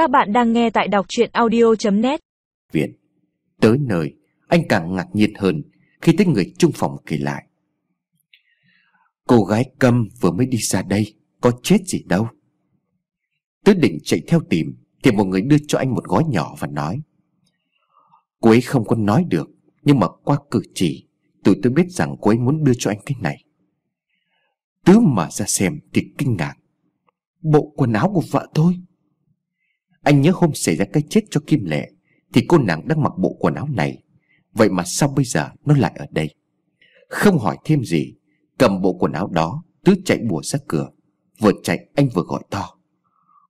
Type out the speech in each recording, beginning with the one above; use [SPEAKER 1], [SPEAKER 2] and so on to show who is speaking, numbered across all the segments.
[SPEAKER 1] Các bạn đang nghe tại đọc truyện audio.net
[SPEAKER 2] Viện, Tới nơi, Anh càng ngạc nhiên hơn Khi thấy người chung phòng kể lại. Cô gái câm vừa mới đi ra đây, Có chết gì đâu. Tứ định chạy theo tìm, Thì một người đưa cho anh một gói nhỏ và nói, Cô ấy không có nói được, Nhưng mà qua cử chỉ, Tụi tôi biết rằng cô ấy muốn đưa cho anh cái này. Tứ mở ra xem thì kinh ngạc. Bộ quần áo của vợ tôi anh nhớ hôm xảy ra cái chết cho Kim Lệ, Thì cô nàng đang mặc bộ quần áo này. Vậy mà sao bây giờ nó lại ở đây? Không hỏi thêm gì, Cầm bộ quần áo đó, Tứ chạy bùa ra cửa. Vừa chạy, anh vừa gọi to.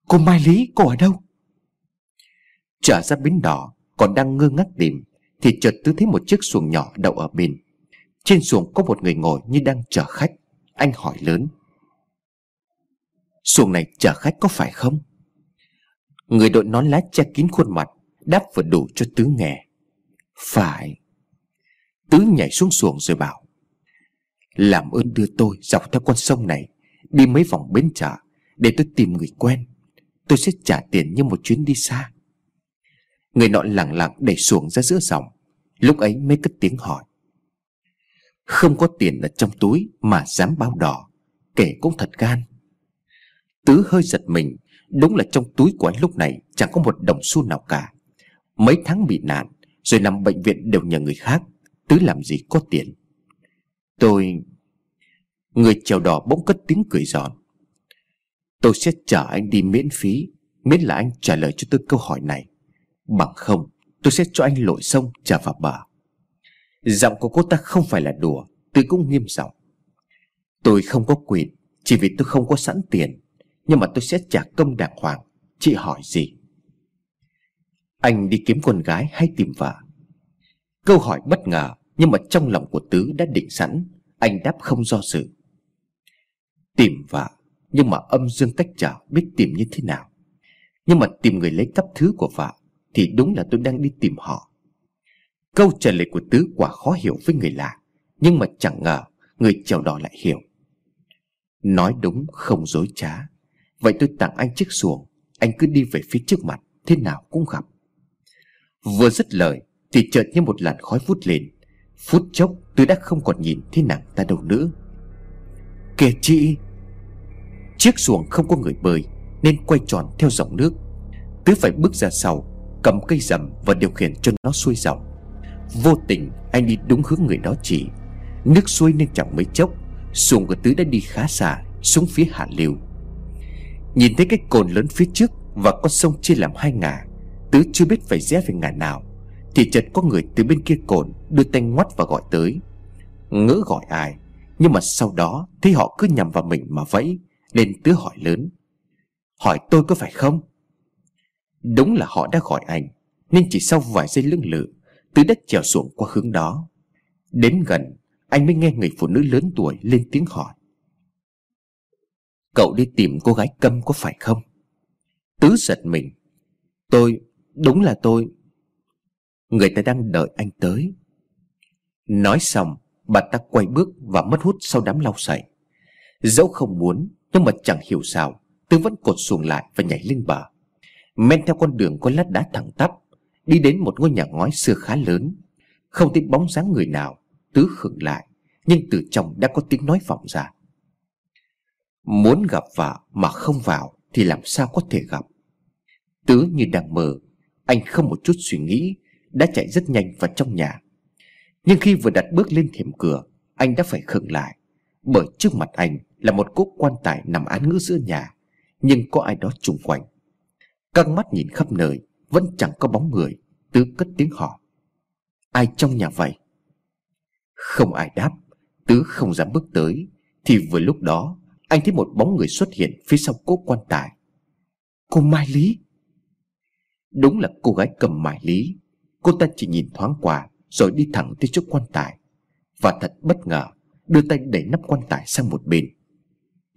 [SPEAKER 2] Cô Mai Lý, cô ở đâu? Trở ra bến đỏ, Còn đang ngơ ngác tìm, Thì chợt tứ thấy một chiếc xuồng nhỏ đậu ở bên. Trên xuồng có một người ngồi như đang chờ khách. Anh hỏi lớn. Xuồng này chở khách có phải không? Người đội nón lá che kín khuôn mặt, Đáp vừa đủ cho Tứ nghe. Phải. Tứ nhảy xuống xuồng rồi bảo, Làm ơn đưa tôi dọc theo con sông này, Đi mấy vòng bến chợ Để tôi tìm người quen. Tôi sẽ trả tiền như một chuyến đi xa. Người nọ lặng lặng đẩy xuồng ra giữa dòng. Lúc ấy mới cất tiếng hỏi, Không có tiền ở trong túi Mà dám bao đỏ Kể cũng thật gan. Tứ hơi giật mình, Đúng là trong túi của anh lúc này Chẳng có một đồng xu nào cả. Mấy tháng bị nạn, Rồi nằm bệnh viện đều nhờ người khác, Tứ làm gì có tiền. Tôi, Người chèo đỏ bỗng cất tiếng cười giòn. Tôi sẽ chở anh đi miễn phí, Miễn là anh trả lời cho tôi câu hỏi này. Bằng không, Tôi sẽ cho anh lội sông trả vào bờ. Giọng của cô ta không phải là đùa Tôi cũng nghiêm giọng. Tôi không có quyền, Chỉ vì tôi không có sẵn tiền. Nhưng mà tôi sẽ trả công đàng hoàng. Chị hỏi gì? Anh đi kiếm con gái hay tìm vợ? Câu hỏi bất ngờ, Nhưng mà trong lòng của Tứ đã định sẵn. Anh đáp không do dự Tìm vợ, Nhưng mà âm dương cách trở biết tìm như thế nào? Nhưng mà tìm người lấy cắp thứ của vợ, Thì đúng là tôi đang đi tìm họ. Câu trả lời của Tứ quả khó hiểu với người lạ, Nhưng mà chẳng ngờ Người chèo đỏ lại hiểu. Nói đúng, không dối trá. Vậy tôi tặng anh chiếc xuồng. Anh cứ đi về phía trước mặt, Thế nào cũng gặp. Vừa dứt lời, Thì chợt như một làn khói vút lên. Phút chốc, tôi đã không còn nhìn thấy nàng ta đâu nữa. Kìa chị! Chiếc xuồng không có người bơi, Nên quay tròn theo dòng nước. Tứ phải bước ra sau, Cầm cây rầm và điều khiển cho nó xuôi dòng. Vô tình, anh đi đúng hướng người đó chỉ. Nước xuôi nên chẳng mấy chốc, Xuồng của Tứ đã đi khá xa, Xuống phía hạ lưu Nhìn thấy cái cồn lớn phía trước Và con sông chia làm hai ngả, Tứ chưa biết phải rẽ về ngả nào, Thì chợt có người từ bên kia cồn Đưa tay ngoắt và gọi tới. Ngỡ gọi ai, Nhưng mà sau đó thấy họ cứ nhằm vào mình mà vẫy, Nên Tứ hỏi lớn. Hỏi tôi có phải không? Đúng là họ đã gọi anh, Nên chỉ sau vài giây lưng lự, Tứ đã trèo xuống qua hướng đó. Đến gần, Anh mới nghe người phụ nữ lớn tuổi lên tiếng hỏi. Cậu đi tìm cô gái câm có phải không? Tứ giật mình. Tôi, Đúng là tôi. Người ta đang đợi anh tới. Nói xong, Bà ta quay bước và mất hút sau đám lau sậy. Dẫu không muốn, Nhưng mà chẳng hiểu sao Tứ vẫn cột xuồng lại và nhảy lên bờ. Men theo con đường có lát đá thẳng tắp, Đi đến một ngôi nhà ngói xưa khá lớn. Không thấy bóng dáng người nào, Tứ khựng lại, Nhưng từ trong đã có tiếng nói vọng ra. Muốn gặp vợ mà không vào Thì làm sao có thể gặp? Tứ như đang mơ, Anh không một chút suy nghĩ, Đã chạy rất nhanh vào trong nhà. Nhưng khi vừa đặt bước lên thềm cửa, Anh đã phải khựng lại, Bởi trước mặt anh là một cốt quan tài nằm án ngữ giữa nhà, Nhưng có ai đó chung quanh. Căng mắt nhìn khắp nơi Vẫn chẳng có bóng người, Tứ cất tiếng hỏi. Ai trong nhà vậy? Không ai đáp, Tứ không dám bước tới, Thì vừa lúc đó anh thấy một bóng người xuất hiện phía sau cố quan tài. Cô Mai Lý. Đúng là cô gái cầm Mai Lý. Cô ta chỉ nhìn thoáng qua, Rồi đi thẳng tới trước quan tài. Và thật bất ngờ, Đưa tay đẩy nắp quan tài sang một bên.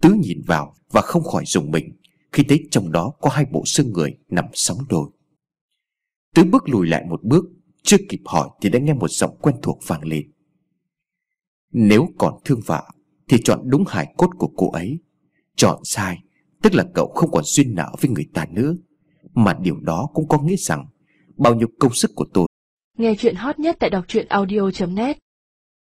[SPEAKER 2] Tứ nhìn vào và không khỏi dùng mình, Khi thấy trong đó có hai bộ xương người nằm sóng đôi Tứ bước lùi lại một bước, Chưa kịp hỏi thì đã nghe một giọng quen thuộc vang lên. Nếu còn thương vợ thì chọn đúng hài cốt của cô ấy. Chọn sai, Tức là cậu không còn duyên nợ với người ta nữa. Mà điều đó cũng có nghĩa rằng, Bao nhiêu công sức của tôi
[SPEAKER 3] Nghe chuyện hot nhất tại đọc truyện audio.net